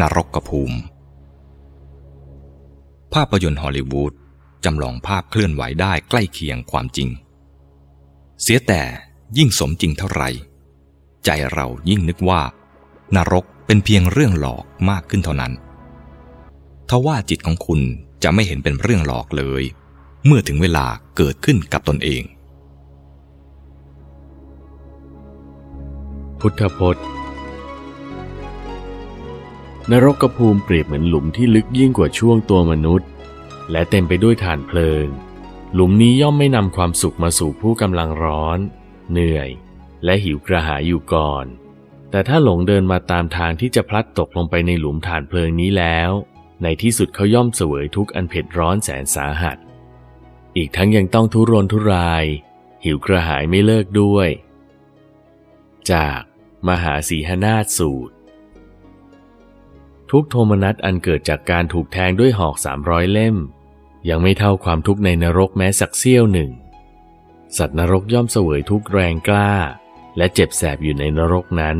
นรกกภูมิ ภาพยนตร์ฮอลลีวูดจำลองภาพเคลื่อนไหวได้ใกล้เคียงความจริง เสียแต่ยิ่งสมจริงเท่าไหร่ ใจเรายิ่งนึกว่า นรกเป็นเพียงเรื่องหลอกมากขึ้นเท่านั้นทว่าจิตของคุณจะไม่เห็นเป็นเรื่องหลอกเลย เมื่อถึงเวลาเกิดขึ้นกับตนเอง พุทธพจน์ นรกกภูมิเปรียบเหมือนหลุมที่ลึกยิ่งกว่าช่วงตัวมนุษย์ และเต็มไปด้วยฐานเพลิง หลุมนี้ย่อมไม่นำความสุขมาสู่ผู้กำลังร้อน เหนื่อย และหิวกระหายอยู่ก่อน แต่ถ้าหลงเดินมาตามทางที่จะพลัดตกลงไปในหลุมฐานเพลิงนี้แล้ว ในที่สุดเขาย่อมเสวยทุกอันเผ็ดร้อนแสนสาหัส อีกทั้งยังต้องทุรนทุราย หิวกระหายไม่เลิกด้วย จาก มหาสีหนาฏสูตร ทุกโทมนัสอันเกิดจากการถูกแทงด้วยหอกสามร้อยเล่ม ยังไม่เท่าความทุกข์ในนรกแม้สักเสี้ยวหนึ่ง สัตว์นรกย่อมเสวยทุกแรงกล้า และเจ็บแสบอยู่ในนรกนั้น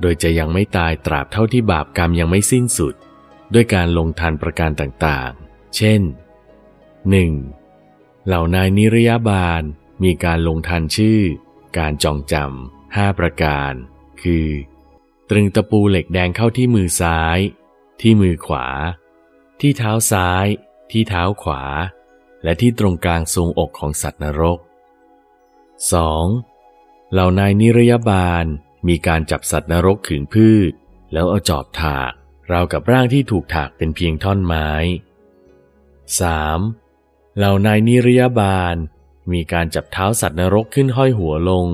โดยจะยังไม่ตายตราบเท่าที่บาปกรรมยังไม่สิ้นสุด ด้วยการลงทันประการต่างๆ เช่น 1. เหล่านายนิรยาบาลมีการลงทันชื่อ การจองจำห้าประการ คือ ตรึงตะปูเหล็กแดงเข้าที่มือซ้าย ที่มือขวา ที่เท้าซ้าย ที่เท้าขวา และที่ตรงกลางทรงอกของสัตว์นรก 2. เหล่านายนิรยาบาลมีการจับสัตว์นรกขึงพืช แล้วเอาจอบถากราวกับร่างที่ถูกถากเป็นเพียงท่อนไม้ 3. เหล่านายนิรยาบาลมีการจับเท้าสัตว์นรกขึ้นห้อยหัวลง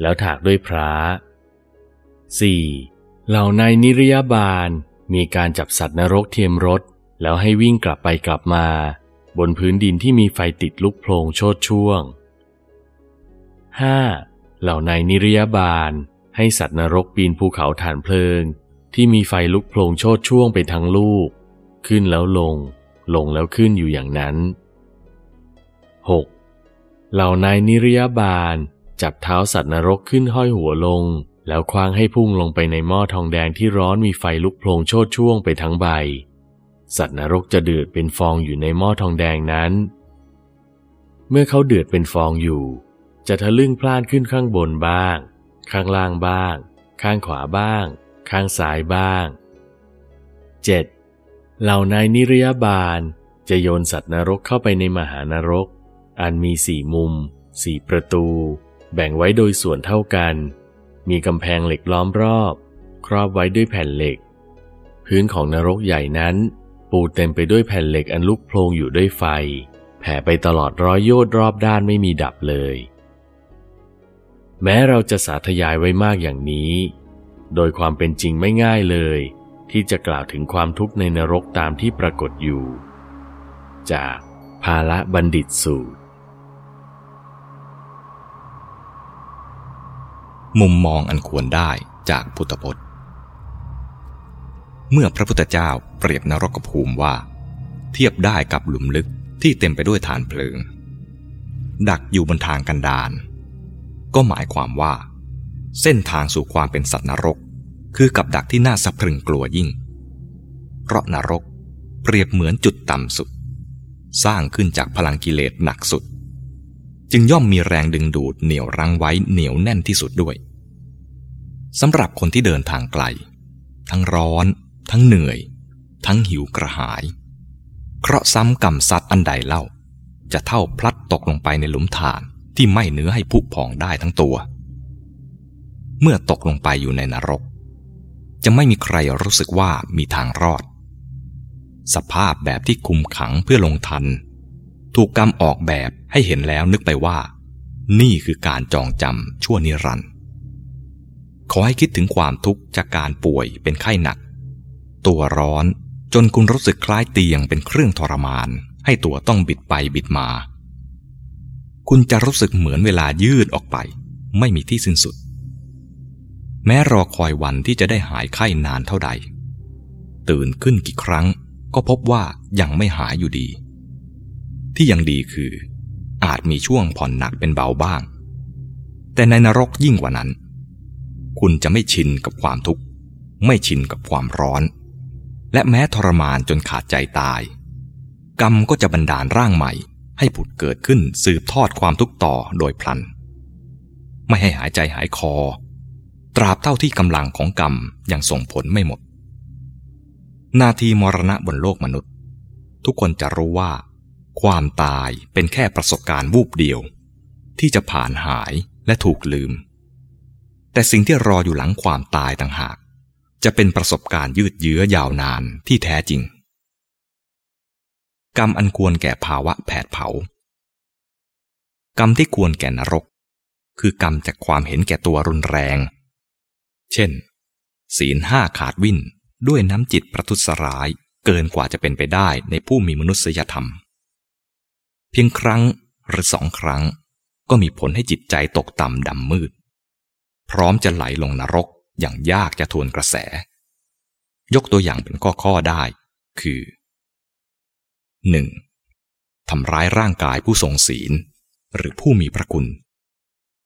แล้วถากด้วยพระ 4. เหล่านายนิรยาบาลมีการจับสัตว์นรกเทียมรถ แล้วให้วิ่งกลับไปกลับมา บนพื้นดินที่มีไฟติดลุกโพลงโชดช่วง 5. เหล่านายนิรยาบาลให้สัตว์นรกปีนภูเขาฐานเพลิง ที่มีไฟลุกโผล่โชดช่วงไปทั้งลูก ขึ้นแล้วลง ลงแล้วขึ้นอยู่อย่างนั้น 6. เหล่านายนิรยาบาลจับเท้าสัตว์นรกขึ้นห้อยหัวลง แล้วคว้างให้พุ่งลงไปในหม้อทองแดงที่ร้อนมีไฟลุกโผล่โชดช่วงไปทั้งใบ สัตว์นรกจะเดือดเป็นฟองอยู่ในหม้อทองแดงนั้น เมื่อเขาเดือดเป็นฟองอยู่ จะทะลึ่งพล่านขึ้นข้างบนบ้าง ข้างล่างบ้าง ข้างขวาบ้าง ข้างซ้ายบ้าง 7. เหล่านายนิรยาบาลจะโยนสัตว์นรกเข้าไปในมหานรก อันมีสี่มุม สี่ประตู แบ่งไว้โดยส่วนเท่ากัน มีกำแพงเหล็กล้อมรอบ ครอบไว้ด้วยแผ่นเหล็ก พื้นของนรกใหญ่นั้น ปูเต็มไปด้วยแผ่นเหล็กอันลุกโพลงอยู่ด้วยไฟ แผ่ไปตลอดร้อยโยชน์รอบด้านไม่มีดับเลย แม้เราจะสาธยายไว้มากอย่างนี้ โดยความเป็นจริงไม่ง่ายเลย ที่จะกล่าวถึงความทุกข์ในนรกตามที่ปรากฏอยู่ จากภาละบัณฑิตสูตร มุมมองอันควรได้จากพุทธพจน์ เมื่อพระพุทธเจ้าเปรียบนรกภูมิว่า เทียบได้กับหลุมลึกที่เต็มไปด้วยฐานเพลิง ดักอยู่บนทางกันดารก็หมายความว่า เส้นทางสู่ความเป็นสัตว์นรก คือกับดักที่น่าสะพรึงกลัวยิ่ง เพราะนรกเปรียบเหมือนจุดต่ำสุด สร้างขึ้นจากพลังกิเลสหนักสุด จึงย่อมมีแรงดึงดูดเหนี่ยวรั้งไว้เหนียวแน่นที่สุดด้วย สำหรับคนที่เดินทางไกล ทั้งร้อน ทั้งเหนื่อย ทั้งหิวกระหาย เคราะซ้ำกรรมสัตว์อันใดเล่า จะเท่าพลัดตกลงไปในหลุมฐานที่ไม่เนื้อให้ผุพองได้ทั้งตัว เมื่อตกลงไปอยู่ในนรก จะไม่มีใครรู้สึกว่ามีทางรอด สภาพแบบที่คุมขังเพื่อลงทัน ถูกกรรมออกแบบให้เห็นแล้วนึกไปว่า นี่คือการจองจำชั่วนิรันดร์ ขอให้คิดถึงความทุกข์จากการป่วยเป็นไข้หนัก ตัวร้อนจนคุณรู้สึกคล้ายเตียงเป็นเครื่องทรมาน ให้ตัวต้องบิดไปบิดมา คุณจะรู้สึกเหมือนเวลายืดออกไป ไม่มีที่สิ้นสุด แม้รอคอยวันที่จะได้หายไข้นานเท่าใด ตื่นขึ้นกี่ครั้ง ก็พบว่ายังไม่หายอยู่ดี ที่ยังดีคือ อาจมีช่วงผ่อนหนักเป็นเบาบ้าง แต่ในนรกยิ่งกว่านั้น คุณจะไม่ชินกับความทุกข์ ไม่ชินกับความร้อน และแม้ทรมานจนขาดใจตาย กรรมก็จะบันดาลร่างใหม่ ให้ผุดเกิดขึ้นสืบทอดความทุกข์ต่อโดยพลัน ไม่ให้หายใจหายคอ ตราบเท่าที่กำลังของกรรมยังส่งผลไม่หมด นาทีมรณะบนโลกมนุษย์ ทุกคนจะรู้ว่า ความตายเป็นแค่ประสบการณ์วูบเดียว ที่จะผ่านหายและถูกลืม แต่สิ่งที่รออยู่หลังความตายต่างหาก จะเป็นประสบการณ์ยืดเยื้อยาวนานที่แท้จริง กรรมอันควรแก่ภาวะแผดเผา กรรมที่ควรแก่นรก คือกรรมจากความเห็นแก่ตัวรุนแรง เช่น ศีลห้าขาดวินด้วยน้ำจิตประทุษร้ายเกินกว่าจะเป็นไปได้ในผู้มีมนุษยธรรม เพียงครั้งหรือสองครั้งก็มีผลให้จิตใจตกต่ำดำมืด พร้อมจะไหลลงนรกอย่างยากจะทวนกระแส ยกตัวอย่างเป็นข้อข้อได้ คือ 1. ทำร้ายร่างกายผู้ทรงศีล หรือผู้มีพระคุณ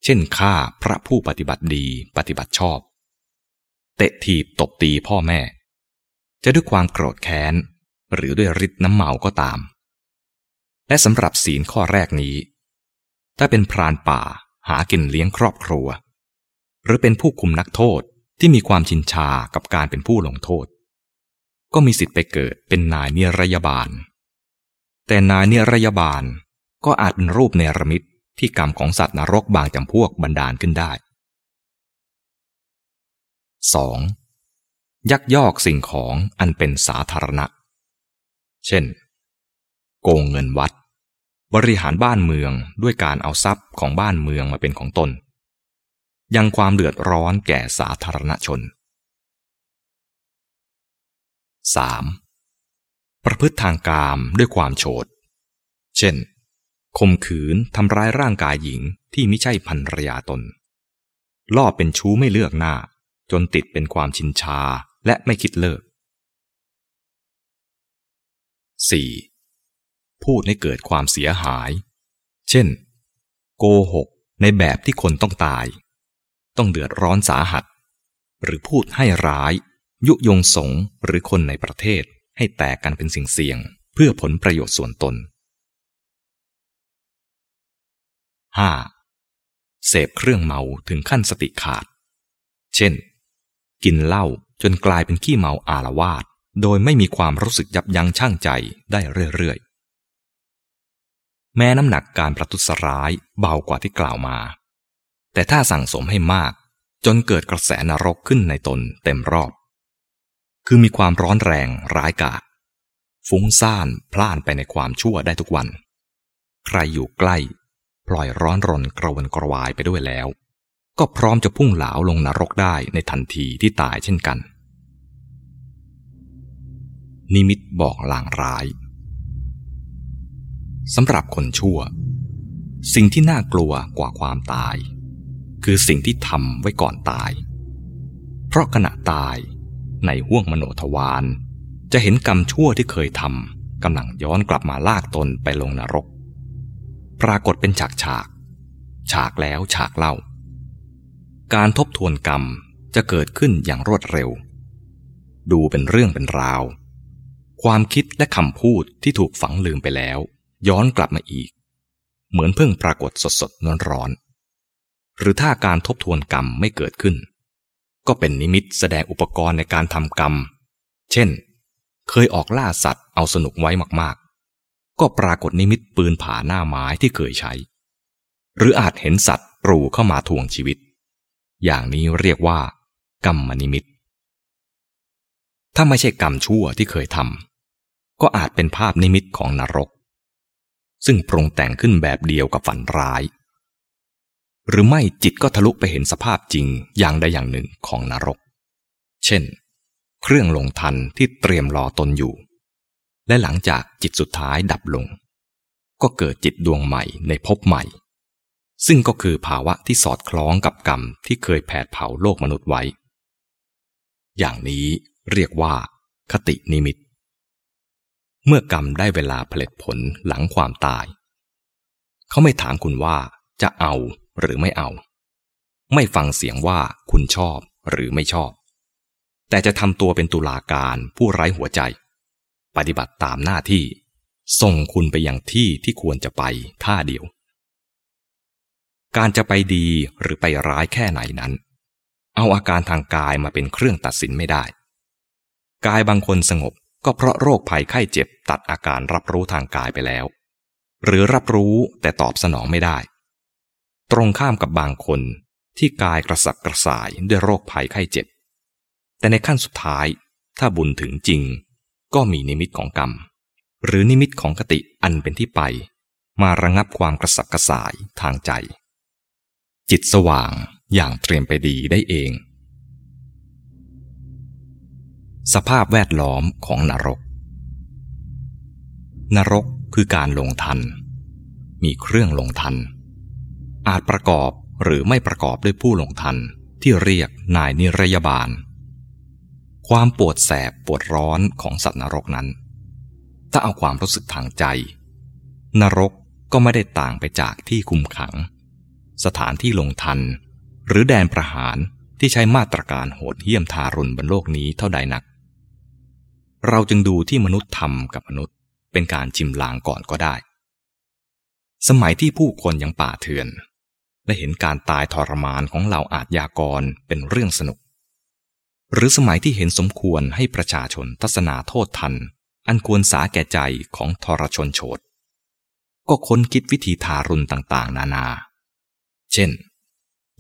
เช่นฆ่าพระผู้ปฏิบัติดีปฏิบัติชอบ เตะถีบตบตีพ่อแม่ จะด้วยความโกรธแค้น หรือด้วยฤทธิ์น้ำเมาก็ตาม และสำหรับศีลข้อแรกนี้ ถ้าเป็นพรานป่าหากินเลี้ยงครอบครัว หรือเป็นผู้คุมนักโทษที่มีความชินชากับการเป็นผู้ลงโทษ ก็มีสิทธิ์ไปเกิดเป็นนายเนรยบาล แต่นายเนรยบาลก็อาจเป็นรูปเนรมิตที่กรรมของสัตว์นรกบางจำพวกบันดาลขึ้นได้ 2. ยักยอกสิ่งของอันเป็นสาธารณะ เช่น โกงเงินวัด บริหารบ้านเมืองด้วยการเอาทรัพย์ของบ้านเมืองมาเป็นของตน ยังความเดือดร้อนแก่สาธารณชน 3. ประพฤติทางกามด้วยความโฉดเช่นข่มขืนทำร้ายร่างกายหญิงที่ไม่ใช่ภรรยาตน ล่อเป็นชู้ไม่เลือกหน้า จนติดเป็นความชินชาและไม่คิดเลิก 4. พูดให้เกิดความเสียหาย เช่น โกหกในแบบที่คนต้องตาย ต้องเดือดร้อนสาหัส หรือพูดให้ร้าย ยุยงสงหรือคนในประเทศให้แตกกันเป็นสิ่งเสี่ยง เพื่อผลประโยชน์ส่วนตน 5. เสพเครื่องเมาถึงขั้นสติขาด เช่น กินเหล้าจนกลายเป็นขี้เมาอารวาสโดยไม่มีความรู้สึกยับยั้งชั่งใจได้เรื่อยๆ แม้น้ำหนักการประทุษร้ายเบากว่าที่กล่าวมา แต่ถ้าสั่งสมให้มาก จนเกิดกระแสนรกขึ้นในตนเต็มรอบ คือมีความร้อนแรงร้ายกาจฟุ้งซ่านพล่านไปในความชั่วได้ทุกวัน ใครอยู่ใกล้ ปล่อยร้อนรนกระวนกระวายไปด้วยแล้ว ก็พร้อมจะพุ่งเหลาลงนรกได้ในทันทีที่ตายเช่นกัน นิมิตบอกลางร้ายสำหรับคนชั่ว สิ่งที่น่ากลัวกว่าความตาย คือสิ่งที่ทำไว้ก่อนตาย เพราะขณะตายในห้วงมโนทวารจะเห็นกรรมชั่วที่เคยทำกำลังย้อนกลับมาลากตนไปลงนรก ปรากฏเป็นฉากฉาก ฉากแล้วฉากเล่า การทบทวนกรรมจะเกิดขึ้นอย่างรวดเร็ว ดูเป็นเรื่องเป็นราว ความคิดและคำพูดที่ถูกฝังลืมไปแล้ว ย้อนกลับมาอีก เหมือนเพิ่งปรากฏสดสดร้อนร้อน หรือถ้าการทบทวนกรรมไม่เกิดขึ้น ก็เป็นนิมิตแสดงอุปกรณ์ในการทำกรรม เช่น เคยออกล่าสัตว์เอาสนุกไว้มากๆ ก็ปรากฏนิมิตปืนผ่าหน้าไม้ที่เคยใช้ หรืออาจเห็นสัตว์กรูเข้ามาทวงชีวิต อย่างนี้เรียกว่า กรรมนิมิต ถ้าไม่ใช่กรรมชั่วที่เคยทำก็อาจเป็นภาพนิมิตของนรก ซึ่งปรุงแต่งขึ้นแบบเดียวกับฝันร้าย หรือไม่จิตก็ทะลุไปเห็นสภาพจริงอย่างใดอย่างหนึ่งของนรก เช่น เครื่องลงทันที่เตรียมรอตนอยู่ และหลังจากจิตสุดท้ายดับลง ก็เกิดจิตดวงใหม่ในภพใหม่ ซึ่งก็คือภาวะที่สอดคล้องกับกรรมที่เคยแผดเผาโลกมนุษย์ไว้ อย่างนี้เรียกว่า คตินิมิต เมื่อกรรมได้เวลาผลิตผลหลังความตาย เขาไม่ถามคุณว่าจะเอา หรือไม่เอา ไม่ฟังเสียงว่าคุณชอบหรือไม่ชอบ แต่จะทำตัวเป็นตุลาการผู้ไร้หัวใจ ปฏิบัติตามหน้าที่ ส่งคุณไปยังที่ที่ควรจะไปท่าเดียว การจะไปดีหรือไปร้ายแค่ไหนนั้น เอาอาการทางกายมาเป็นเครื่องตัดสินไม่ได้ กายบางคนสงบก็เพราะโรคภัยไข้เจ็บตัดอาการรับรู้ทางกายไปแล้ว หรือรับรู้แต่ตอบสนองไม่ได้ ตรงข้ามกับบางคนที่กายกระสับกระส่ายด้วยโรคภัยไข้เจ็บ แต่ในขั้นสุดท้ายถ้าบุญถึงจริง ก็มีนิมิตของกรรม หรือนิมิตของกติอันเป็นที่ไป มาระงับความกระสับกระส่ายทางใจ จิตสว่างอย่างเตรียมไปดีได้เอง สภาพแวดล้อมของนรก นรกคือการลงทัน มีเครื่องลงทัน อาจประกอบหรือไม่ประกอบด้วยผู้ลงทันที่เรียกนายนิรยาบาล ความปวดแสบปวดร้อนของสัตว์นรกนั้น ถ้าเอาความรู้สึกทางใจ นรกก็ไม่ได้ต่างไปจากที่คุมขัง สถานที่ลงทัน หรือแดนประหารที่ใช้มาตรการโหดเหี้ยมทารุณบนโลกนี้เท่าใดนัก เราจึงดูที่มนุษย์ทำกับมนุษย์เป็นการจิมลางก่อนก็ได้ สมัยที่ผู้คนยังป่าเถื่อน และเห็นการตายทรมานของเหล่าอาทยากรเป็นเรื่องสนุก หรือสมัยที่เห็นสมควรให้ประชาชนทัศนาโทษทัน อันควรสาแก่ใจของทรชนโฉดก็ค้นคิดวิธีทารุณต่างๆ นานา เช่น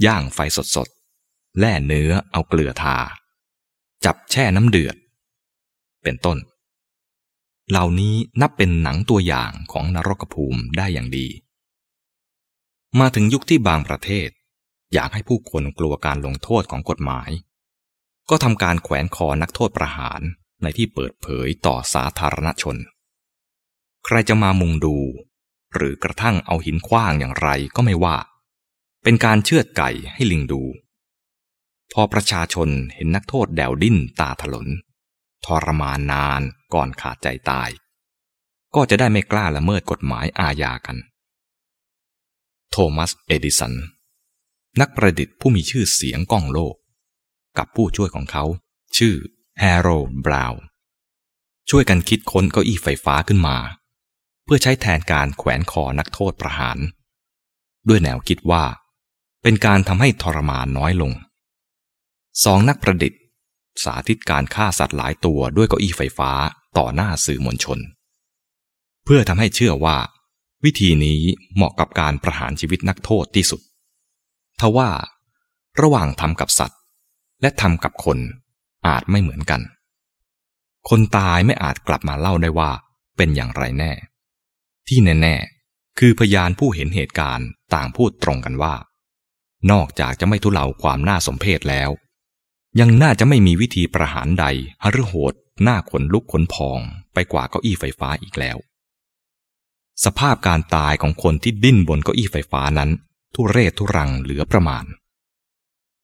ย่างไฟสดๆ แล่เนื้อเอาเกลือทา จับแช่น้ำเดือด เป็นต้น เหล่านี้นับเป็นหนังตัวอย่างของนรกภูมิได้อย่างดี มาถึงยุคที่บางประเทศ อยากให้ผู้คนกลัวการลงโทษของกฎหมาย ก็ทำการแขวนคอนักโทษประหารในที่เปิดเผยต่อสาธารณชน ใครจะมามุงดู หรือกระทั่งเอาหินคว้างอย่างไรก็ไม่ว่า เป็นการเชือดไก่ให้ลิงดู พอประชาชนเห็นนักโทษแดวดิ้นตาถลน ทรมานนานก่อนขาดใจตาย ก็จะได้ไม่กล้าละเมิดกฎหมายอาญากัน โทมัส เอดิสัน นักประดิษฐ์ผู้มีชื่อเสียงก้องโลก กับผู้ช่วยของเขา ชื่อแฮร์โรบราวน์ช่วยกันคิดค้นเก้าอี้ไฟฟ้าขึ้นมา เพื่อใช้แทนการแขวนคอนักโทษประหาร ด้วยแนวคิดว่า เป็นการทำให้ทรมานน้อยลง สองนักประดิษฐ์ สาธิตการฆ่าสัตว์หลายตัวด้วยเก้าอี้ไฟฟ้าต่อหน้าสื่อมวลชน เพื่อทำให้เชื่อว่า วิธีนี้เหมาะกับการประหารชีวิตนักโทษที่สุด ทว่า ระหว่างทำกับสัตว์ และทำกับคนอาจไม่เหมือนกัน คนตายไม่อาจกลับมาเล่าได้ว่าเป็นอย่างไรแน่ ที่แน่ๆ คือพยานผู้เห็นเหตุการณ์ต่างพูดตรงกันว่า นอกจากจะไม่ทุเลาความน่าสมเพชแล้ว ยังน่าจะไม่มีวิธีประหารใดหรือโหดหน้าขนลุกขนพองไปกว่าเก้าอี้ไฟฟ้าอีกแล้ว สภาพการตายของคนที่ดิ้นบนเก้าอี้ไฟฟ้านั้น ทุเรศทุรังเหลือประมาณ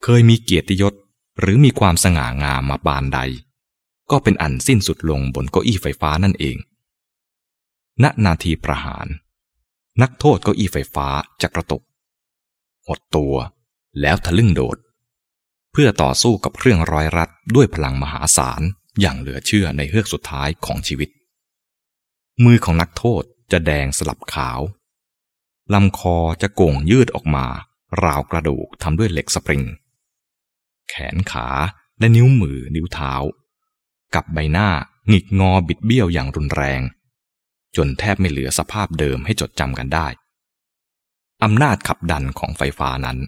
เคยมีเกียรติยศหรือมีความสง่างามมาบานใด ก็เป็นอันสิ้นสุดลงบนเก้าอี้ไฟฟ้านั่นเอง ณนาทีประหาร นักโทษเก้าอี้ไฟฟ้าจะกระตกหดตัวแล้วทะลึ่งโดด เพื่อต่อสู้กับเครื่องร้อยรัดด้วยพลังมหาศาลอย่างเหลือเชื่อในเฮือกสุดท้ายของชีวิต มือของนักโทษ จะแดงสลับขาว ลำคอจะโก่งยืดออกมา ราวกระดูกทำด้วยเหล็กสปริง แขนขาและนิ้วมือนิ้วเท้า กับใบหน้าหงิกงอบิดเบี้ยวอย่างรุนแรง จนแทบไม่เหลือสภาพเดิมให้จดจำกันได้ อำนาจขับดันของไฟฟ้านั้น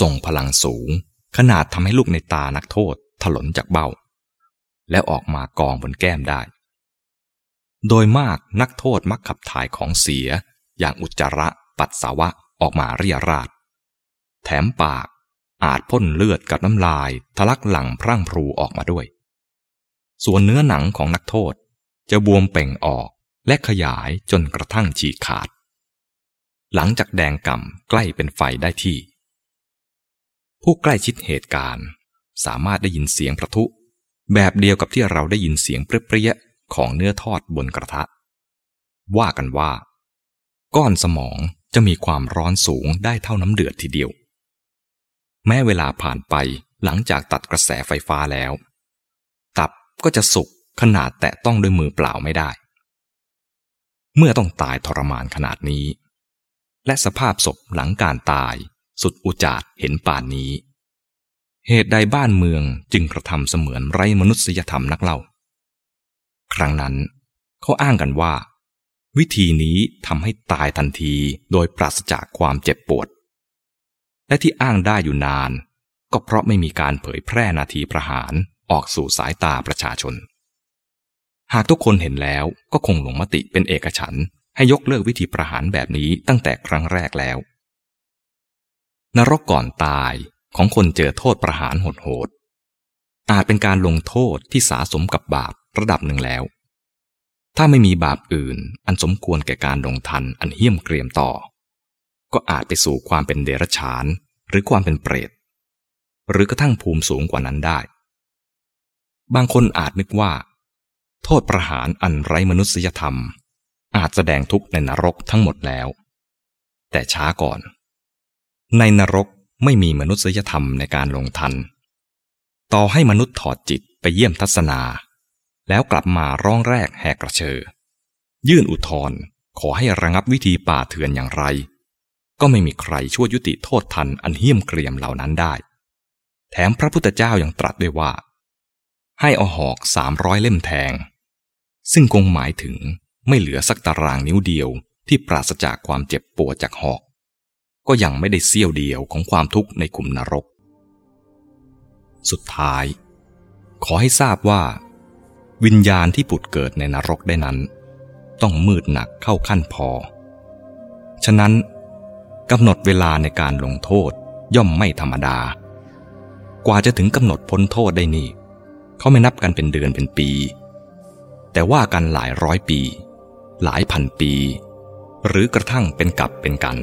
ส่งพลังสูง ขนาดทำให้ลูกในตานักโทษถลนจากเบ้า แล้วออกมากองบนแก้มได้ โดยมากนักโทษมักขับถ่ายของเสีย อย่างอุจจาระปัสสาวะออกมาเรียราดแถมปากอาจพ่นเลือดกับน้ำลายทะลักหลังพรั่งพรูออกมาด้วย ส่วนเนื้อหนังของนักโทษจะบวมเป่งออกและขยายจนกระทั่งฉีกขาด หลังจากแดงก่ำใกล้เป็นไฟได้ที่ ผู้ใกล้ชิดเหตุการณ์ สามารถได้ยินเสียงประทุ แบบเดียวกับที่เราได้ยินเสียงเปรี้ย ของเนื้อทอดบนกระทะ ว่ากันว่า ก้อนสมองจะมีความร้อนสูงได้เท่าน้ำเดือดทีเดียว แม้เวลาผ่านไปหลังจากตัดกระแสไฟฟ้าแล้ว ตับก็จะสุกขนาดแตะต้องด้วยมือเปล่าไม่ได้ เมื่อต้องตายทรมานขนาดนี้ และสภาพศพหลังการตาย สุดอุจาดเห็นป่านนี้ เหตุใดบ้านเมืองจึงกระทำเสมือนไร้มนุษยธรรมนักเล่า ครั้งนั้นเขาอ้างกันว่า วิธีนี้ทำให้ตายทันทีโดยปราศจากความเจ็บปวด และที่อ้างได้อยู่นาน ก็เพราะไม่มีการเผยแพร่นาทีประหารออกสู่สายตาประชาชน หากทุกคนเห็นแล้วก็คงลงมติเป็นเอกฉันให้ยกเลิกวิธีประหารแบบนี้ตั้งแต่ครั้งแรกแล้ว นรกก่อนตายของคนเจอโทษประหารโหดๆอาจเป็นการลงโทษที่สาสมกับบาป ระดับหนึ่งแล้ว ถ้าไม่มีบาปอื่นอันสมควรแก่การลงทันอันเหี้ยมเกรียมต่อ ก็อาจไปสู่ความเป็นเดรัจฉาน หรือความเป็นเปรต หรือกระทั่งภูมิสูงกว่านั้นได้ บางคนอาจนึกว่า โทษประหารอันไร้มนุษยธรรม อาจแสดงทุกข์ในนรกทั้งหมดแล้ว แต่ช้าก่อน ในนรกไม่มีมนุษยธรรมในการลงทัน ต่อให้มนุษย์ถอดจิตไปเยี่ยมทัศนา แล้วกลับมาร้องแรกแหกกระเชอ ยื่นอุทธรณ์ขอให้ระงับวิธีป่าเถื่อนอย่างไร ก็ไม่มีใครช่วยยุติโทษทันอันเหี้ยมเกรียมเหล่านั้นได้ แถมพระพุทธเจ้ายัางตรัสด้วยว่า ให้อหอกสามร้อยเล่มแทง ซึ่งคงหมายถึงไม่เหลือสักตารางนิ้วเดียวที่ปราศจากความเจ็บปวดจากหอก ก็ยังไม่ได้เสี้ยวเดียวของความทุกข์ในขุมนรก สุดท้าย ขอให้ทราบว่า วิญญาณที่ผุดเกิดในนรกได้นั้น ต้องมืดหนักเข้าขั้นพอ ฉะนั้นกำหนดเวลาในการลงโทษย่อมไม่ธรรมดา กว่าจะถึงกำหนดพ้นโทษได้นี่ เขาไม่นับกันเป็นเดือนเป็นปี แต่ว่ากันหลายร้อยปี หลายพันปี หรือกระทั่งเป็นกับเป็นกัน